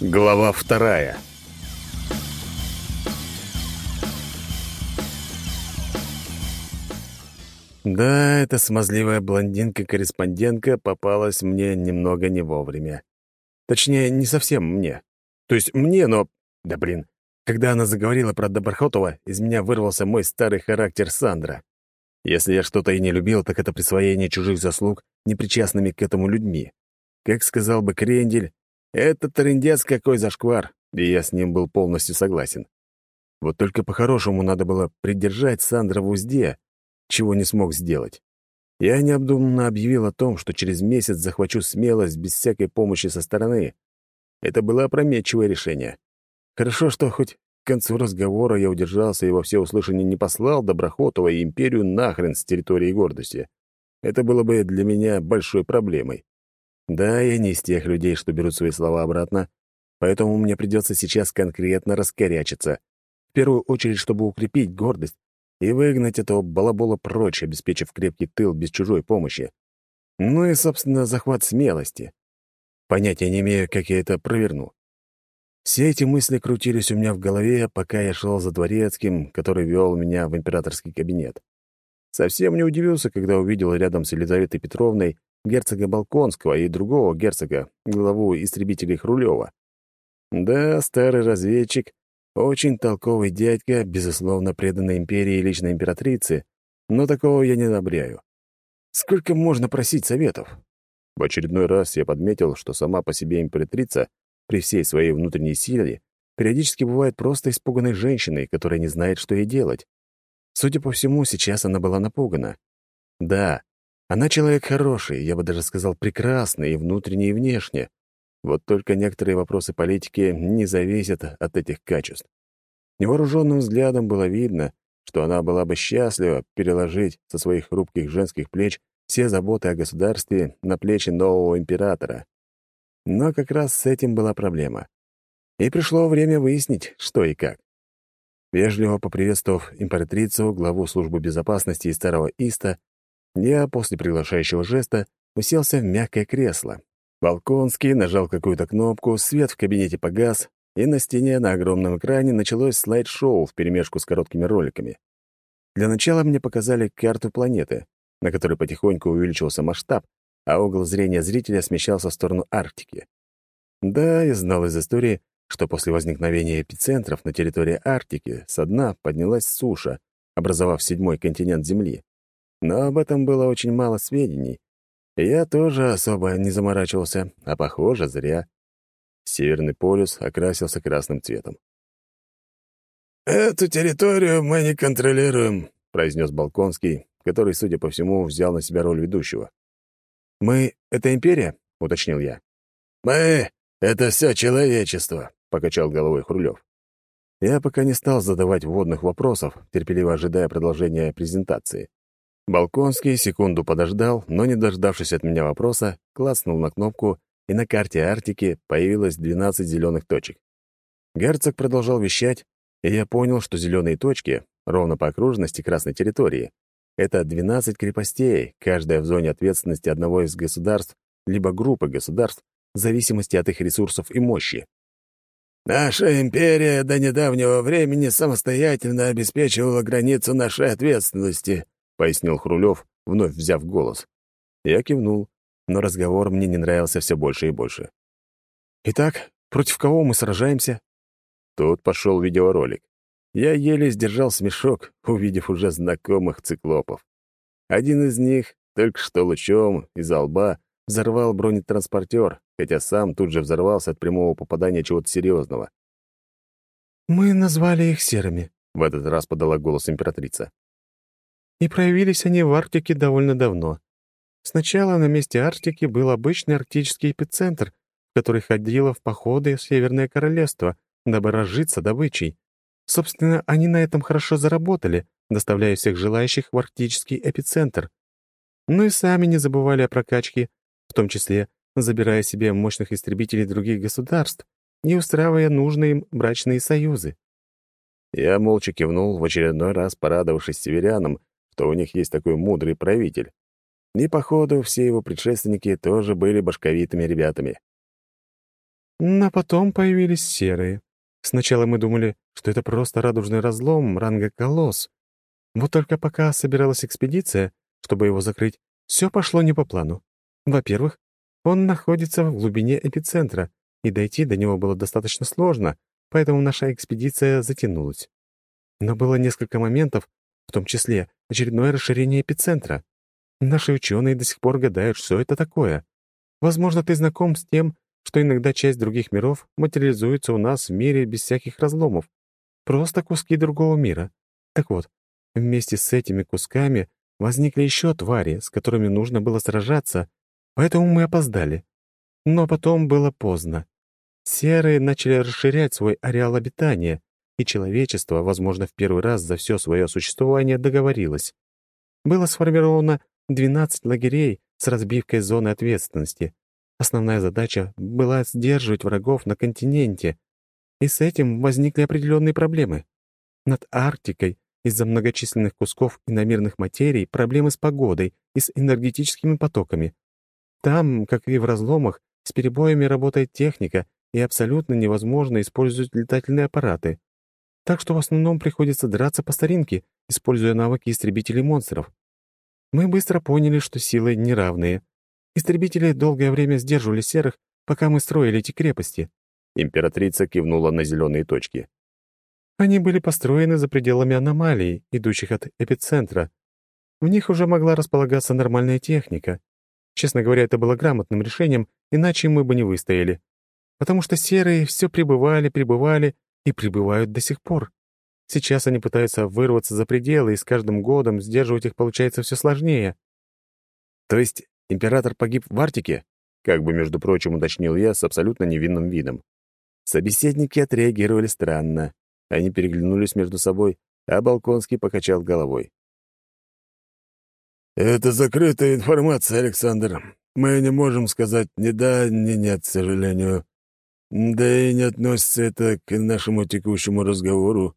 Глава вторая. Да, эта смазливая блондинка-корреспондентка попалась мне немного не вовремя. Точнее, не совсем мне. То есть мне, но... Да блин. Когда она заговорила про Доброхотова, из меня вырвался мой старый характер Сандра. Если я что-то и не любил, так это присвоение чужих заслуг непричастными к этому людьми. Как сказал бы Крендель, это трындец какой зашквар, и я с ним был полностью согласен. Вот только по-хорошему надо было придержать Сандра в узде, чего не смог сделать. Я необдуманно объявил о том, что через месяц захвачу смелость без всякой помощи со стороны. Это было опрометчивое решение. Хорошо, что хоть к концу разговора я удержался и во всеуслышание не послал Доброхотова и Империю нахрен с территории гордости. Это было бы для меня большой проблемой. Да, я не из тех людей, что берут свои слова обратно, поэтому мне придется сейчас конкретно раскорячиться. В первую очередь, чтобы укрепить гордость и выгнать этого балабола прочь, обеспечив крепкий тыл без чужой помощи. Ну и, собственно, захват смелости. Понятия не имею, как я это проверну. Все эти мысли крутились у меня в голове, пока я шел за дворецким, который вел меня в императорский кабинет. Совсем не удивился, когда увидел рядом с Елизаветой Петровной герцога Балконского и другого герцога, главу истребителей Хрулева. Да, старый разведчик, очень толковый дядька, безусловно, преданный империи и личной императрице, но такого я не одобряю. Сколько можно просить советов? В очередной раз я подметил, что сама по себе императрица, при всей своей внутренней силе, периодически бывает просто испуганной женщиной, которая не знает, что ей делать. Судя по всему, сейчас она была напугана. Да, она человек хороший, я бы даже сказал прекрасный и внутренне, и внешне. Вот только некоторые вопросы политики не зависят от этих качеств. Невооруженным взглядом было видно, что она была бы счастлива переложить со своих хрупких женских плеч все заботы о государстве на плечи нового императора. Но как раз с этим была проблема. И пришло время выяснить, что и как. Вежливо поприветствовав императрицу, главу службы безопасности и старого Иста, я после приглашающего жеста уселся в мягкое кресло. Балконский нажал какую-то кнопку, свет в кабинете погас, и на стене на огромном экране началось слайд-шоу вперемешку с короткими роликами. Для начала мне показали карту планеты, на которой потихоньку увеличивался масштаб, а угол зрения зрителя смещался в сторону Арктики. Да, я знал из истории, что после возникновения эпицентров на территории Арктики со дна поднялась суша, образовав седьмой континент Земли но об этом было очень мало сведений. я тоже особо не заморачивался, а, похоже, зря. Северный полюс окрасился красным цветом. «Эту территорию мы не контролируем», — произнес Балконский, который, судя по всему, взял на себя роль ведущего. «Мы — это империя?» — уточнил я. «Мы — это все человечество», — покачал головой Хрулев. Я пока не стал задавать вводных вопросов, терпеливо ожидая продолжения презентации. Балконский секунду подождал, но, не дождавшись от меня вопроса, клацнул на кнопку, и на карте Арктики появилось 12 зеленых точек. Герцог продолжал вещать, и я понял, что зеленые точки, ровно по окружности красной территории, это 12 крепостей, каждая в зоне ответственности одного из государств либо группы государств, в зависимости от их ресурсов и мощи. «Наша империя до недавнего времени самостоятельно обеспечивала границу нашей ответственности», — пояснил Хрулев, вновь взяв голос. Я кивнул, но разговор мне не нравился все больше и больше. «Итак, против кого мы сражаемся?» Тут пошел видеоролик. Я еле сдержал смешок, увидев уже знакомых циклопов. Один из них только что лучом из лба взорвал бронетранспортер, хотя сам тут же взорвался от прямого попадания чего-то серьезного. «Мы назвали их серыми», — в этот раз подала голос императрица. И проявились они в Арктике довольно давно. Сначала на месте Арктики был обычный арктический эпицентр, в который ходило в походы Северное Королевство, дабы разжиться добычей. Собственно, они на этом хорошо заработали, доставляя всех желающих в арктический эпицентр. Ну и сами не забывали о прокачке, в том числе забирая себе мощных истребителей других государств и устраивая нужные им брачные союзы. Я молча кивнул, в очередной раз порадовавшись северянам, что у них есть такой мудрый правитель. И, походу, все его предшественники тоже были башковитыми ребятами. Но потом появились серые. Сначала мы думали, что это просто радужный разлом ранга колосс. Вот только пока собиралась экспедиция, чтобы его закрыть, все пошло не по плану. Во-первых, он находится в глубине эпицентра, и дойти до него было достаточно сложно, поэтому наша экспедиция затянулась. Но было несколько моментов, в том числе очередное расширение эпицентра. Наши ученые до сих пор гадают, что это такое. Возможно, ты знаком с тем, что иногда часть других миров материализуется у нас в мире без всяких разломов. Просто куски другого мира. Так вот, вместе с этими кусками возникли еще твари, с которыми нужно было сражаться, поэтому мы опоздали. Но потом было поздно. Серые начали расширять свой ареал обитания, и человечество, возможно, в первый раз за все свое существование договорилось. Было сформировано 12 лагерей с разбивкой зоны ответственности. Основная задача была сдерживать врагов на континенте, и с этим возникли определенные проблемы. Над Арктикой из-за многочисленных кусков иномерных материй проблемы с погодой и с энергетическими потоками. Там, как и в разломах, с перебоями работает техника, и абсолютно невозможно использовать летательные аппараты. Так что в основном приходится драться по старинке, используя навыки истребителей монстров. Мы быстро поняли, что силы неравные. Истребители долгое время сдерживали серых, пока мы строили эти крепости. Императрица кивнула на зеленые точки. Они были построены за пределами аномалий, идущих от эпицентра. В них уже могла располагаться нормальная техника. Честно говоря, это было грамотным решением, иначе мы бы не выстояли. Потому что серые все пребывали, пребывали и пребывают до сих пор. Сейчас они пытаются вырваться за пределы, и с каждым годом сдерживать их получается все сложнее. То есть император погиб в Арктике? Как бы, между прочим, уточнил я с абсолютно невинным видом. Собеседники отреагировали странно. Они переглянулись между собой, а Балконский покачал головой. «Это закрытая информация, Александр. Мы не можем сказать ни да, ни нет, к сожалению. Да и не относится это к нашему текущему разговору.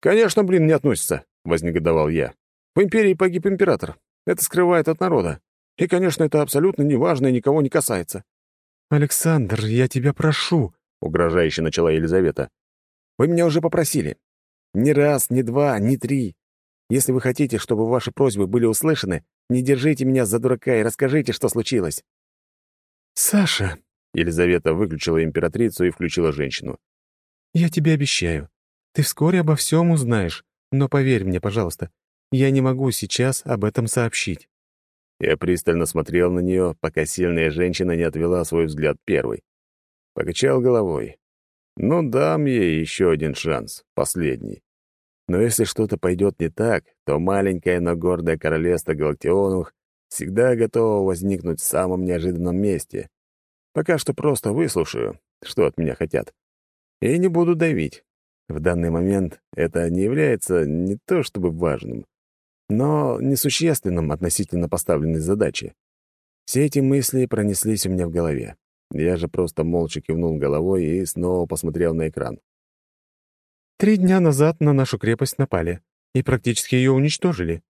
«Конечно, блин, не относится», — вознегодовал я. «В империи погиб император. Это скрывает от народа. И, конечно, это абсолютно неважно и никого не касается». «Александр, я тебя прошу», — угрожающе начала Елизавета. «Вы меня уже попросили. Ни раз, ни два, ни три. Если вы хотите, чтобы ваши просьбы были услышаны, не держите меня за дурака и расскажите, что случилось». «Саша», Елизавета выключила императрицу и включила женщину. «Я тебе обещаю. Ты вскоре обо всем узнаешь, но поверь мне, пожалуйста, я не могу сейчас об этом сообщить». Я пристально смотрел на нее, пока сильная женщина не отвела свой взгляд первой. Покачал головой. «Ну, дам ей еще один шанс, последний. Но если что-то пойдет не так, то маленькое, но гордое королевство Галактионовых всегда готово возникнуть в самом неожиданном месте. Пока что просто выслушаю, что от меня хотят. И не буду давить. В данный момент это не является не то чтобы важным, но несущественным относительно поставленной задачи. Все эти мысли пронеслись у меня в голове. Я же просто молча кивнул головой и снова посмотрел на экран. Три дня назад на нашу крепость напали и практически ее уничтожили.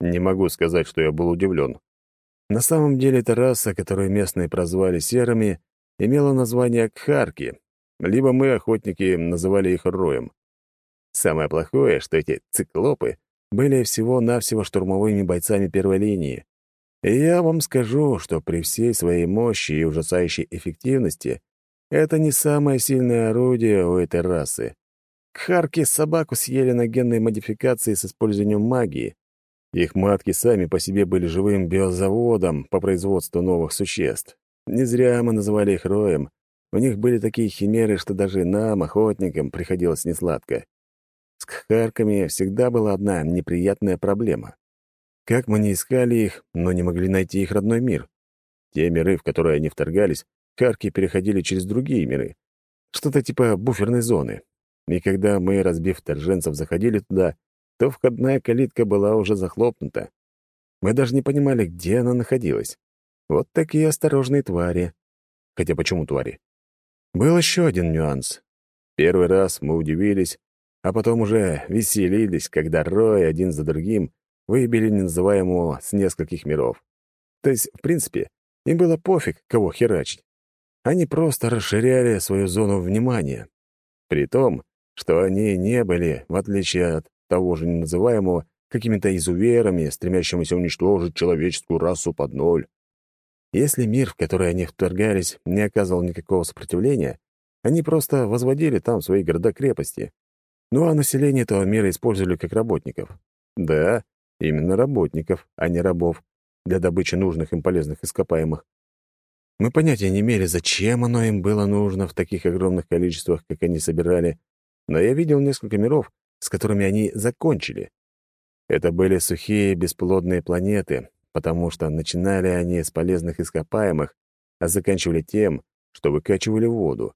Не могу сказать, что я был удивлен. На самом деле эта раса, которую местные прозвали серыми, имела название Кхарки, либо мы, охотники, называли их Роем. Самое плохое, что эти циклопы были всего-навсего штурмовыми бойцами первой линии. И я вам скажу, что при всей своей мощи и ужасающей эффективности это не самое сильное орудие у этой расы. Кхарки собаку съели на генной модификации с использованием магии, их матки сами по себе были живым биозаводом по производству новых существ. Не зря мы называли их роем. У них были такие химеры, что даже нам, охотникам, приходилось несладко. С кхарками всегда была одна неприятная проблема. Как мы не искали их, но не могли найти их родной мир. Те миры, в которые они вторгались, харки переходили через другие миры. Что-то типа буферной зоны. И когда мы, разбив вторженцев, заходили туда, то входная калитка была уже захлопнута. Мы даже не понимали, где она находилась. Вот такие осторожные твари. Хотя почему твари? Был еще один нюанс. Первый раз мы удивились, а потом уже веселились, когда Рой один за другим выбили неназываемого с нескольких миров. То есть, в принципе, им было пофиг, кого херачить. Они просто расширяли свою зону внимания. При том, что они не были, в отличие от того же неназываемого, какими-то изуверами, стремящимися уничтожить человеческую расу под ноль. Если мир, в который они вторгались, не оказывал никакого сопротивления, они просто возводили там свои города-крепости. Ну а население этого мира использовали как работников. Да, именно работников, а не рабов, для добычи нужных им полезных ископаемых. Мы понятия не имели, зачем оно им было нужно в таких огромных количествах, как они собирали, но я видел несколько миров, с которыми они закончили. Это были сухие бесплодные планеты, потому что начинали они с полезных ископаемых, а заканчивали тем, что выкачивали воду.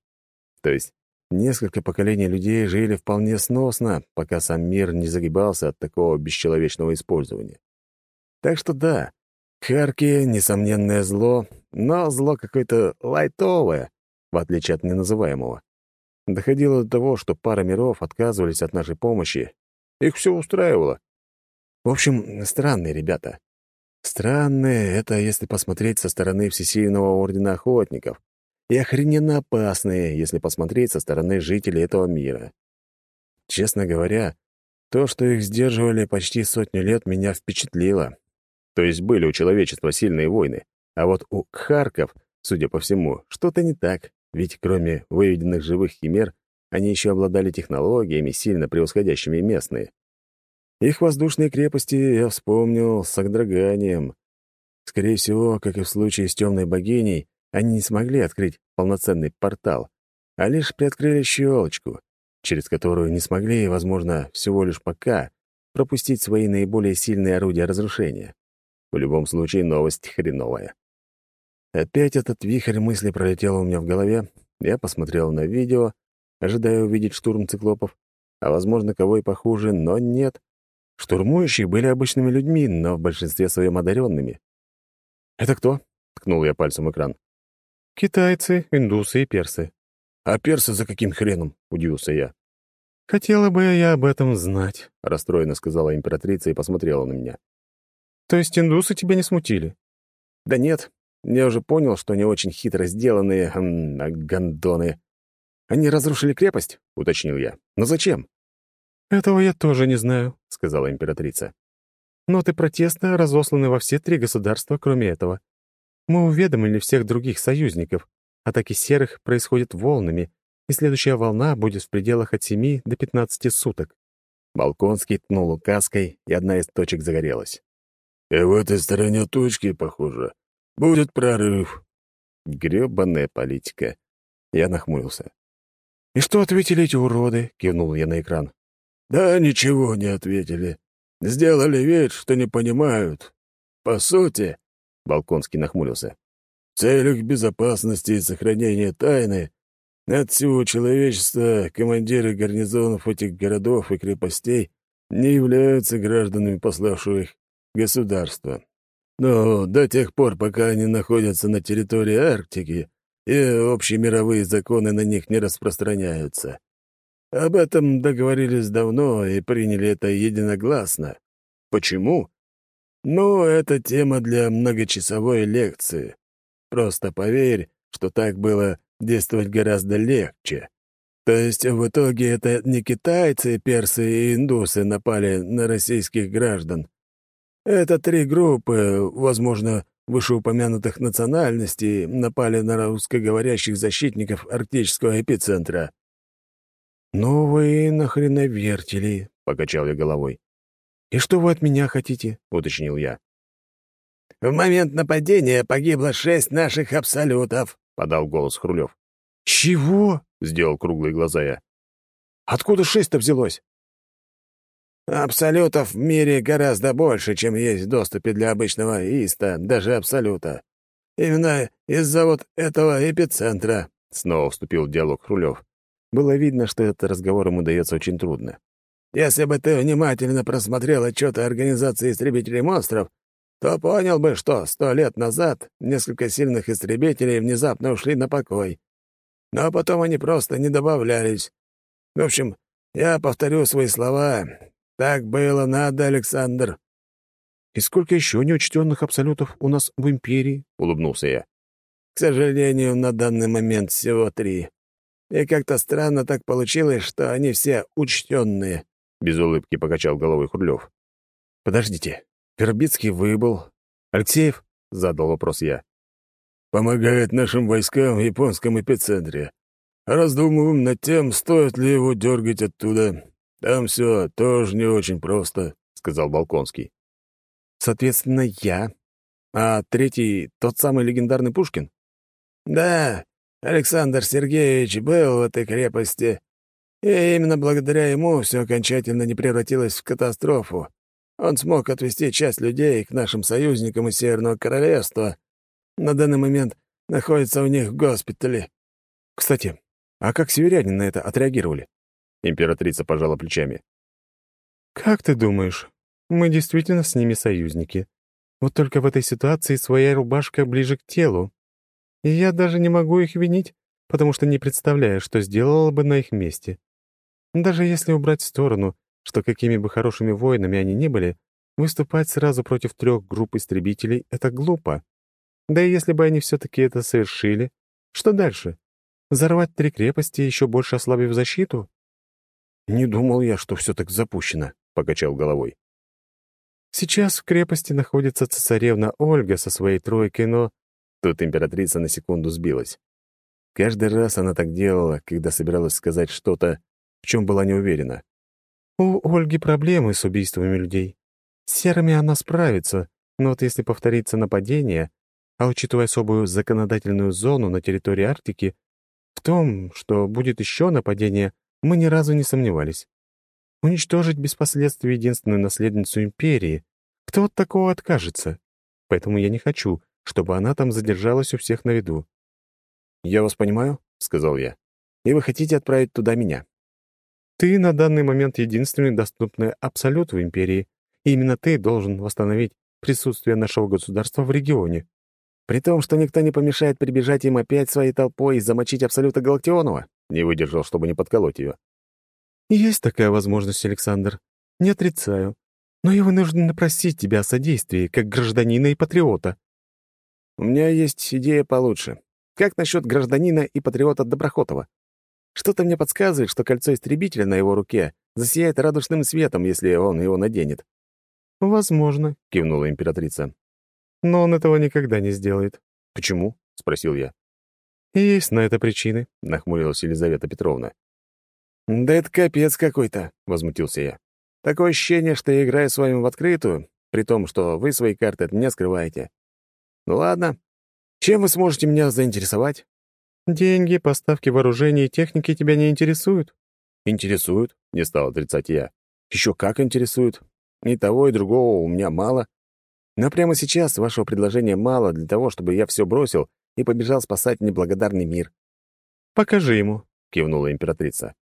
То есть несколько поколений людей жили вполне сносно, пока сам мир не загибался от такого бесчеловечного использования. Так что да, Харки — несомненное зло, но зло какое-то лайтовое, в отличие от неназываемого. Доходило до того, что пара миров отказывались от нашей помощи. Их все устраивало. В общем, странные ребята. Странные — это если посмотреть со стороны Всесильного Ордена Охотников, и охрененно опасные, если посмотреть со стороны жителей этого мира. Честно говоря, то, что их сдерживали почти сотню лет, меня впечатлило. То есть были у человечества сильные войны, а вот у Кхарков, судя по всему, что-то не так, ведь кроме выведенных живых химер, они еще обладали технологиями, сильно превосходящими местные. Их воздушные крепости я вспомнил с огдраганием. Скорее всего, как и в случае с темной богиней, они не смогли открыть полноценный портал, а лишь приоткрыли щелочку, через которую не смогли, возможно, всего лишь пока пропустить свои наиболее сильные орудия разрушения. В любом случае, новость хреновая. Опять этот вихрь мысли пролетел у меня в голове. Я посмотрел на видео, ожидая увидеть штурм циклопов, а, возможно, кого и похуже, но нет. Штурмующие были обычными людьми, но в большинстве своем одаренными. «Это кто?» — ткнул я пальцем экран. «Китайцы, индусы и персы». «А персы за каким хреном?» — удивился я. «Хотела бы я об этом знать», — расстроенно сказала императрица и посмотрела на меня. «То есть индусы тебя не смутили?» «Да нет, я уже понял, что они очень хитро сделанные, м, гондоны. Они разрушили крепость?» — уточнил я. «Но зачем?» «Этого я тоже не знаю», — сказала императрица. «Ноты протеста разосланы во все три государства, кроме этого. Мы уведомили всех других союзников. Атаки серых происходят волнами, и следующая волна будет в пределах от 7 до 15 суток». Балконский ткнул указкой, и одна из точек загорелась. «И в этой стороне точки, похоже, будет прорыв». Грёбаная политика. Я нахмурился. «И что ответили эти уроды?» — кивнул я на экран. Да ничего не ответили. Сделали вид, что не понимают. По сути, — Балконский нахмурился, — в целях безопасности и сохранения тайны от всего человечества командиры гарнизонов этих городов и крепостей не являются гражданами пославшего их государства. Но до тех пор, пока они находятся на территории Арктики, и общие мировые законы на них не распространяются. Об этом договорились давно и приняли это единогласно. Почему? Ну, это тема для многочасовой лекции. Просто поверь, что так было действовать гораздо легче. То есть в итоге это не китайцы, персы и индусы напали на российских граждан. Это три группы, возможно, вышеупомянутых национальностей, напали на русскоговорящих защитников арктического эпицентра. «Ну вы нахреновертели», — покачал я головой. «И что вы от меня хотите?» — уточнил я. «В момент нападения погибло шесть наших абсолютов», — подал голос Хрулев. «Чего?» — сделал круглые глаза я. «Откуда шесть-то взялось?» «Абсолютов в мире гораздо больше, чем есть в доступе для обычного иста, даже абсолюта. Именно из-за вот этого эпицентра», — снова вступил в диалог Хрулев. Было видно, что этот разговор ему дается очень трудно. «Если бы ты внимательно просмотрел отчеты Организации истребителей монстров, то понял бы, что сто лет назад несколько сильных истребителей внезапно ушли на покой. Но потом они просто не добавлялись. В общем, я повторю свои слова. Так было надо, Александр». «И сколько еще неучтенных абсолютов у нас в Империи?» — улыбнулся я. К сожалению, на данный момент всего три. И как-то странно так получилось, что они все учтенные. Без улыбки покачал головой Хурлев. «Подождите, Вербицкий выбыл. Алексеев?» — задал вопрос я. «Помогает нашим войскам в японском эпицентре. Раздумываем над тем, стоит ли его дергать оттуда. Там все тоже не очень просто», — сказал Балконский. «Соответственно, я. А третий — тот самый легендарный Пушкин?» «Да, Александр Сергеевич был в этой крепости, и именно благодаря ему все окончательно не превратилось в катастрофу. Он смог отвести часть людей к нашим союзникам из Северного Королевства. На данный момент находится у них в госпитале. Кстати, а как северяне на это отреагировали? Императрица пожала плечами. «Как ты думаешь, мы действительно с ними союзники. Вот только в этой ситуации своя рубашка ближе к телу. И я даже не могу их винить, потому что не представляю, что сделала бы на их месте. Даже если убрать в сторону, что какими бы хорошими воинами они ни были, выступать сразу против трех групп истребителей — это глупо. Да и если бы они все-таки это совершили, что дальше? Взорвать три крепости, еще больше ослабив защиту? «Не думал я, что все так запущено», — покачал головой. Сейчас в крепости находится цесаревна Ольга со своей тройкой, но Тут императрица на секунду сбилась. Каждый раз она так делала, когда собиралась сказать что-то, в чем была не уверена. «У Ольги проблемы с убийствами людей. С серыми она справится, но вот если повторится нападение, а учитывая особую законодательную зону на территории Арктики, в том, что будет еще нападение, мы ни разу не сомневались. Уничтожить без последствий единственную наследницу империи. Кто от такого откажется? Поэтому я не хочу, чтобы она там задержалась у всех на виду. «Я вас понимаю», — сказал я. «И вы хотите отправить туда меня?» «Ты на данный момент единственный доступный абсолют в Империи, и именно ты должен восстановить присутствие нашего государства в регионе». «При том, что никто не помешает прибежать им опять своей толпой и замочить Абсолюта Галактионова?» Не выдержал, чтобы не подколоть ее. «Есть такая возможность, Александр. Не отрицаю. Но я вынужден просить тебя о содействии, как гражданина и патриота. У меня есть идея получше. Как насчет гражданина и патриота Доброхотова? Что-то мне подсказывает, что кольцо истребителя на его руке засияет радужным светом, если он его наденет. «Возможно», — кивнула императрица. «Но он этого никогда не сделает». «Почему?» — спросил я. «Есть на это причины», — нахмурилась Елизавета Петровна. «Да это капец какой-то», — возмутился я. «Такое ощущение, что я играю с вами в открытую, при том, что вы свои карты от меня скрываете. Ну ладно. Чем вы сможете меня заинтересовать? Деньги, поставки вооружений и техники тебя не интересуют? Интересуют, не стал отрицать я. Еще как интересуют. И того, и другого у меня мало. Но прямо сейчас вашего предложения мало для того, чтобы я все бросил и побежал спасать неблагодарный мир. «Покажи ему», — кивнула императрица.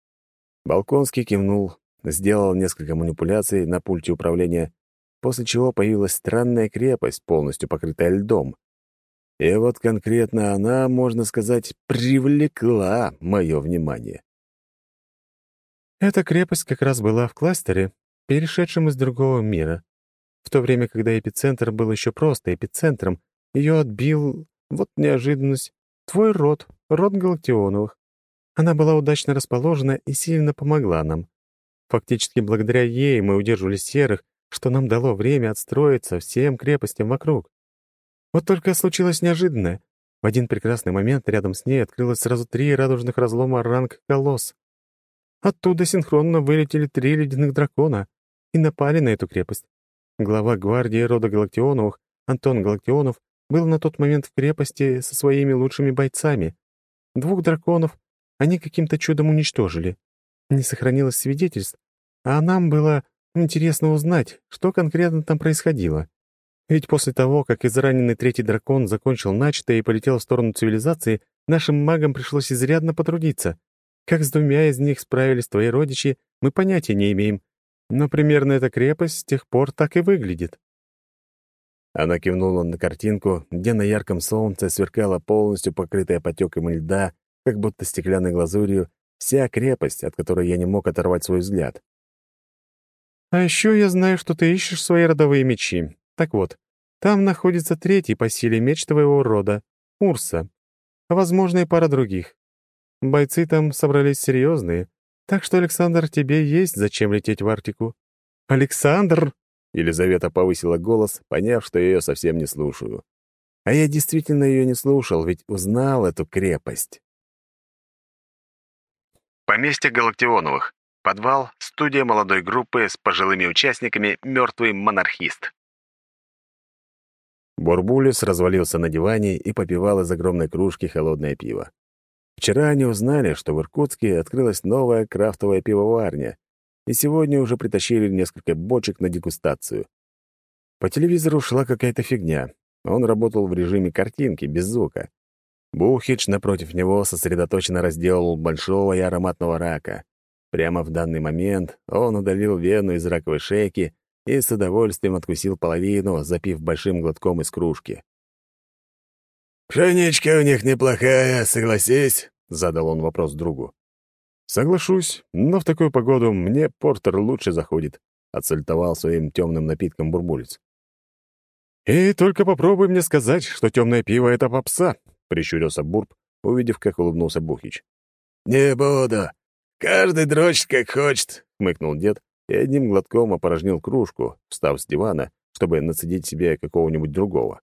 Балконский кивнул, сделал несколько манипуляций на пульте управления после чего появилась странная крепость, полностью покрытая льдом. И вот конкретно она, можно сказать, привлекла мое внимание. Эта крепость как раз была в кластере, перешедшем из другого мира. В то время, когда эпицентр был еще просто эпицентром, ее отбил, вот неожиданность, твой род, род Галактионовых. Она была удачно расположена и сильно помогла нам. Фактически благодаря ей мы удерживали серых что нам дало время отстроиться всем крепостям вокруг. Вот только случилось неожиданное. В один прекрасный момент рядом с ней открылось сразу три радужных разлома ранг колосс. Оттуда синхронно вылетели три ледяных дракона и напали на эту крепость. Глава гвардии рода Галактионовых, Антон Галактионов, был на тот момент в крепости со своими лучшими бойцами. Двух драконов они каким-то чудом уничтожили. Не сохранилось свидетельств, а нам было Интересно узнать, что конкретно там происходило. Ведь после того, как израненный третий дракон закончил начатое и полетел в сторону цивилизации, нашим магам пришлось изрядно потрудиться. Как с двумя из них справились твои родичи, мы понятия не имеем. Но примерно эта крепость с тех пор так и выглядит. Она кивнула на картинку, где на ярком солнце сверкала полностью покрытая потеками льда, как будто стеклянной глазурью, вся крепость, от которой я не мог оторвать свой взгляд. А еще я знаю, что ты ищешь свои родовые мечи. Так вот, там находится третий по силе меч твоего рода — Урса. а, возможно, и пара других. Бойцы там собрались серьезные, так что, Александр, тебе есть зачем лететь в Арктику. Александр! Елизавета повысила голос, поняв, что я ее совсем не слушаю. А я действительно ее не слушал, ведь узнал эту крепость. Поместье Галактионовых. Подвал, студия молодой группы с пожилыми участниками «Мертвый монархист». Бурбулис развалился на диване и попивал из огромной кружки холодное пиво. Вчера они узнали, что в Иркутске открылась новая крафтовая пивоварня, и сегодня уже притащили несколько бочек на дегустацию. По телевизору шла какая-то фигня. Он работал в режиме картинки, без звука. Бухич напротив него сосредоточенно разделал большого и ароматного рака. Прямо в данный момент он удалил вену из раковой шейки и с удовольствием откусил половину, запив большим глотком из кружки. «Пшеничка у них неплохая, согласись?» — задал он вопрос другу. «Соглашусь, но в такую погоду мне портер лучше заходит», — отсультовал своим темным напитком бурбулец. «И только попробуй мне сказать, что темное пиво — это попса», — прищурился Бурб, увидев, как улыбнулся Бухич. «Не буду. Каждый дрочит, как хочет», — хмыкнул дед и одним глотком опорожнил кружку, встав с дивана, чтобы нацедить себе какого-нибудь другого.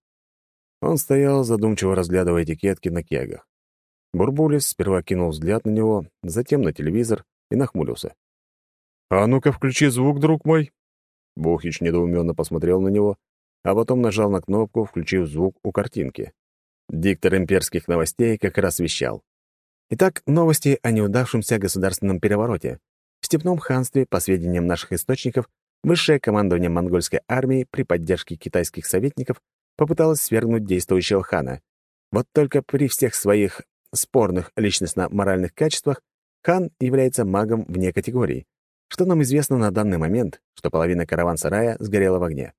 Он стоял, задумчиво разглядывая этикетки на кегах. Бурбулис сперва кинул взгляд на него, затем на телевизор и нахмурился. «А ну-ка, включи звук, друг мой!» Бухич недоуменно посмотрел на него, а потом нажал на кнопку, включив звук у картинки. Диктор имперских новостей как раз вещал. Итак, новости о неудавшемся государственном перевороте. В Степном ханстве, по сведениям наших источников, высшее командование монгольской армии при поддержке китайских советников попыталось свергнуть действующего хана. Вот только при всех своих спорных личностно-моральных качествах хан является магом вне категории. Что нам известно на данный момент, что половина караван-сарая сгорела в огне.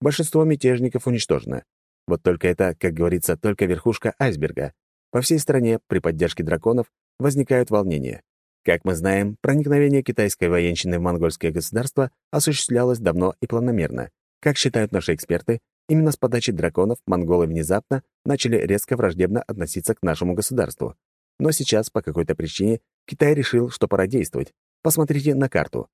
Большинство мятежников уничтожено. Вот только это, как говорится, только верхушка айсберга. По всей стране при поддержке драконов возникают волнения. Как мы знаем, проникновение китайской военщины в монгольское государство осуществлялось давно и планомерно. Как считают наши эксперты, именно с подачи драконов монголы внезапно начали резко враждебно относиться к нашему государству. Но сейчас, по какой-то причине, Китай решил, что пора действовать. Посмотрите на карту.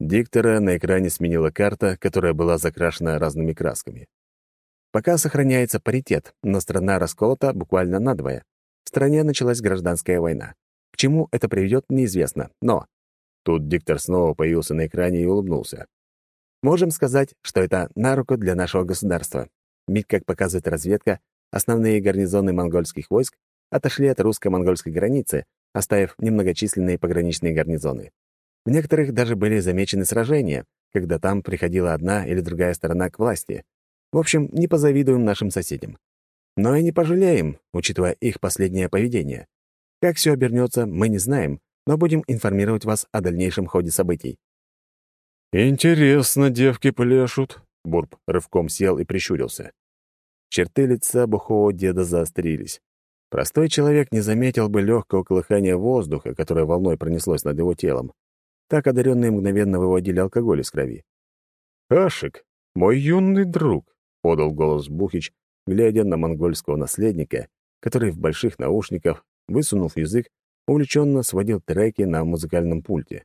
Диктора на экране сменила карта, которая была закрашена разными красками. Пока сохраняется паритет, но страна расколота буквально надвое. В стране началась гражданская война. К чему это приведет, неизвестно, но... Тут диктор снова появился на экране и улыбнулся. Можем сказать, что это на руку для нашего государства. Ведь, как показывает разведка, основные гарнизоны монгольских войск отошли от русско-монгольской границы, оставив немногочисленные пограничные гарнизоны. В некоторых даже были замечены сражения, когда там приходила одна или другая сторона к власти. В общем, не позавидуем нашим соседям. Но и не пожалеем, учитывая их последнее поведение. Как все обернется, мы не знаем, но будем информировать вас о дальнейшем ходе событий. «Интересно, девки пляшут», — Бурб рывком сел и прищурился. Черты лица бухого деда заострились. Простой человек не заметил бы легкого колыхания воздуха, которое волной пронеслось над его телом. Так одаренные мгновенно выводили алкоголь из крови. «Ашик, мой юный друг», — подал голос Бухич, глядя на монгольского наследника, который в больших наушниках, высунув язык, увлеченно сводил треки на музыкальном пульте.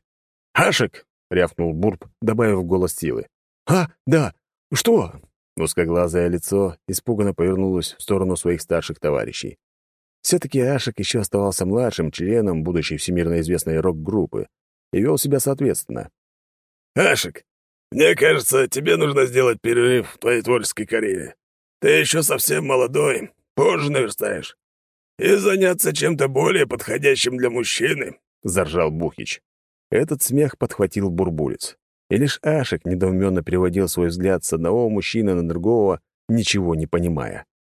«Ашик!» — рявкнул Бурб, добавив голос силы. «А, да! Что?» Узкоглазое лицо испуганно повернулось в сторону своих старших товарищей. Все-таки Ашик еще оставался младшим членом будущей всемирно известной рок-группы, и вел себя соответственно. «Ашик, мне кажется, тебе нужно сделать перерыв в твоей творческой карьере. Ты еще совсем молодой, позже наверстаешь. И заняться чем-то более подходящим для мужчины», — заржал Бухич. Этот смех подхватил бурбулец. И лишь Ашик недоуменно переводил свой взгляд с одного мужчины на другого, ничего не понимая.